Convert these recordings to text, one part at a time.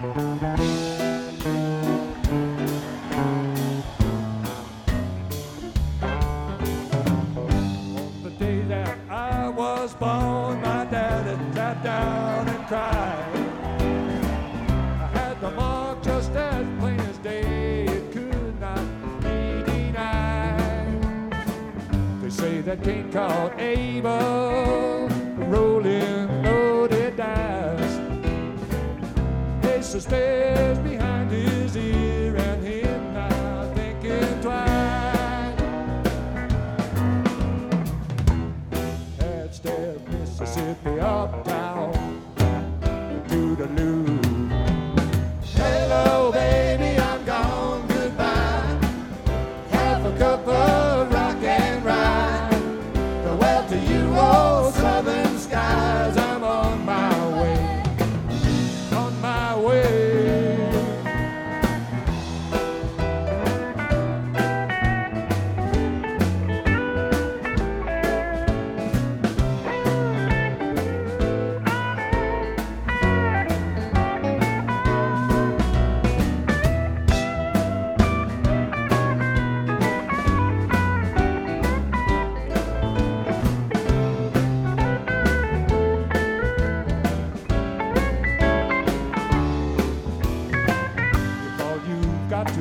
The day that I was born, my daddy sat down and cried. I had the mark just as plain as day, it could not be denied. They say that Cain called Abel, rolling They suspect behind his ear and him not thinking twice. That step Mississippi up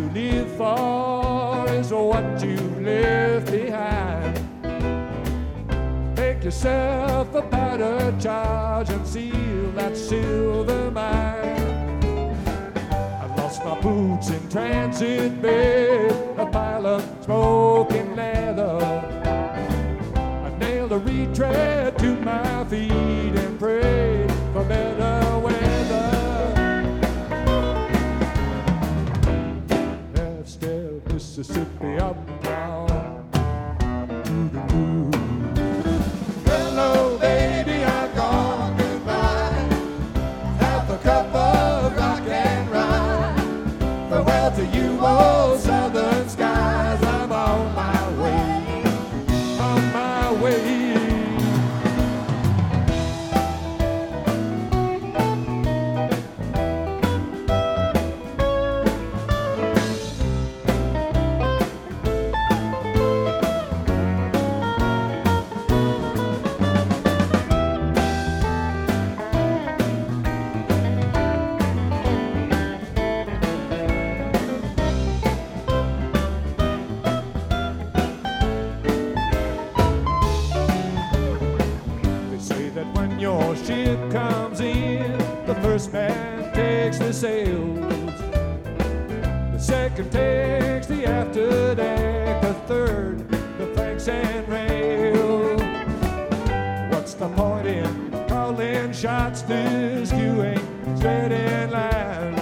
you've live for is what you left behind, make yourself a powder charge and seal that silver mine. I've lost my boots in transit bed, a pile of smoking leather. I nailed a retread to my feet Mississippi up down. Hello, first man takes the sails. The second takes the after deck. The third, the planks and rail. What's the point in calling shots this? You ain't straight in line.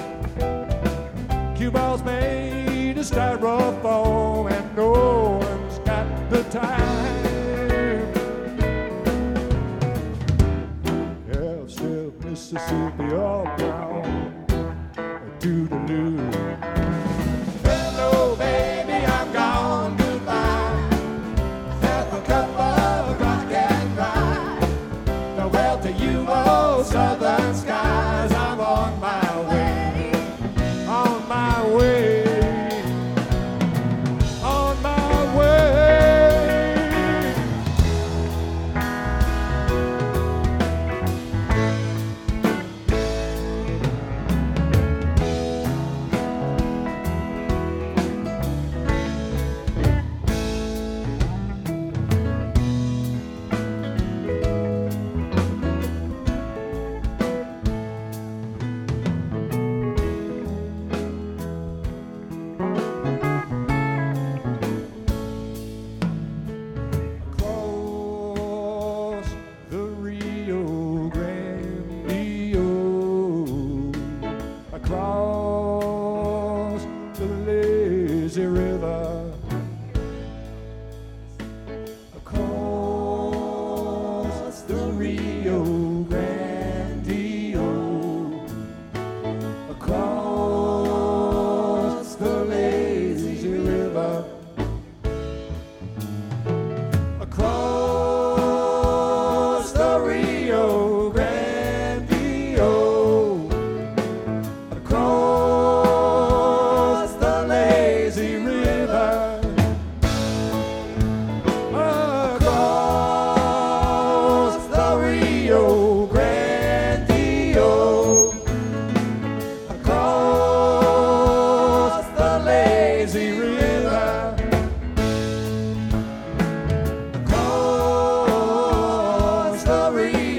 Cue balls made of styrofoam, and no one's got the time. Mississippi.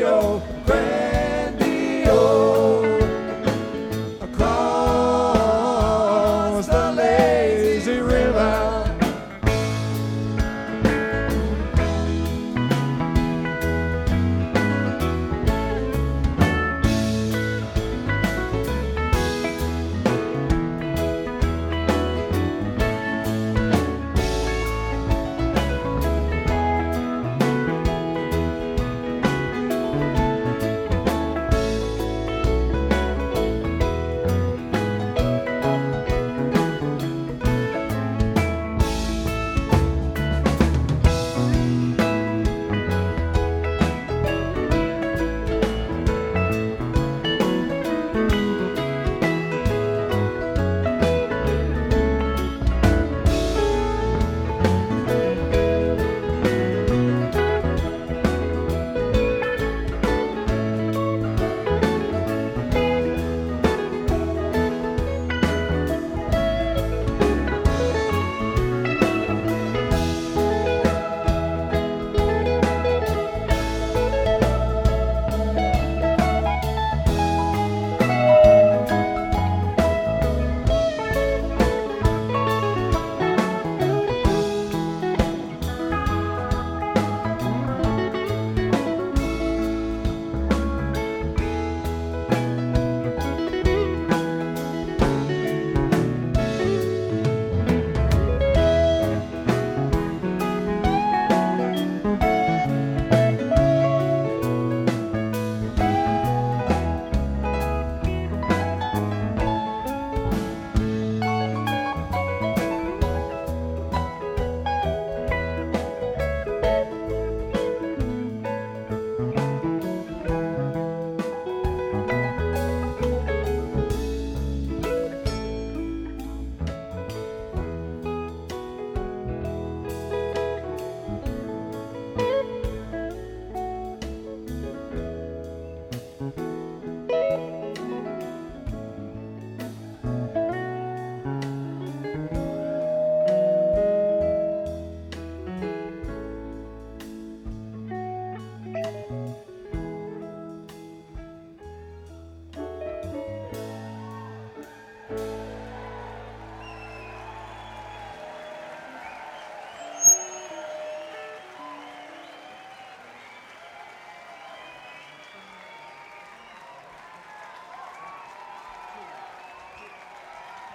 your grace.